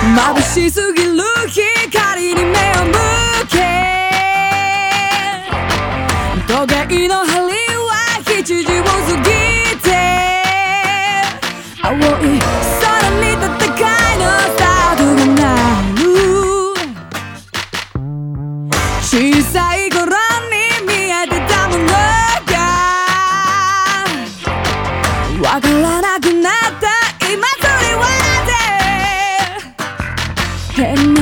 眩しすぎる光に目を向け。時計の針は7時を過ぎて。青い空に戦いのスタートが鳴る小さい頃に見えてたものが。わからなくなる。変な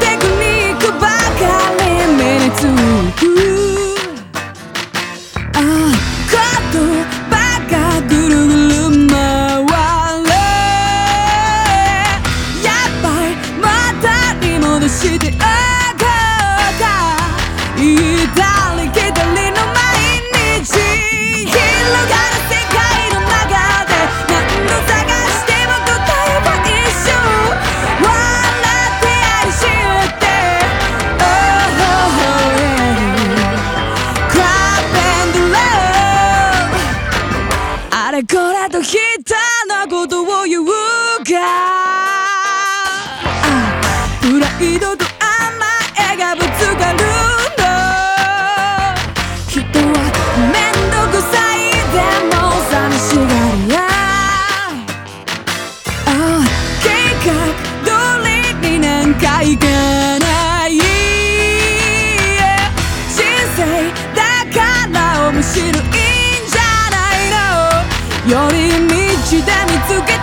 テクニックばかり目につく。ああことばかぐるぐる回れ。やっぱりまたに戻して。れこれとひたなことを言うか。プライドと甘えがぶつかるの。人は面倒くさいでも寂しがりや。計画通りに何回かない。人生寄り道で見つけ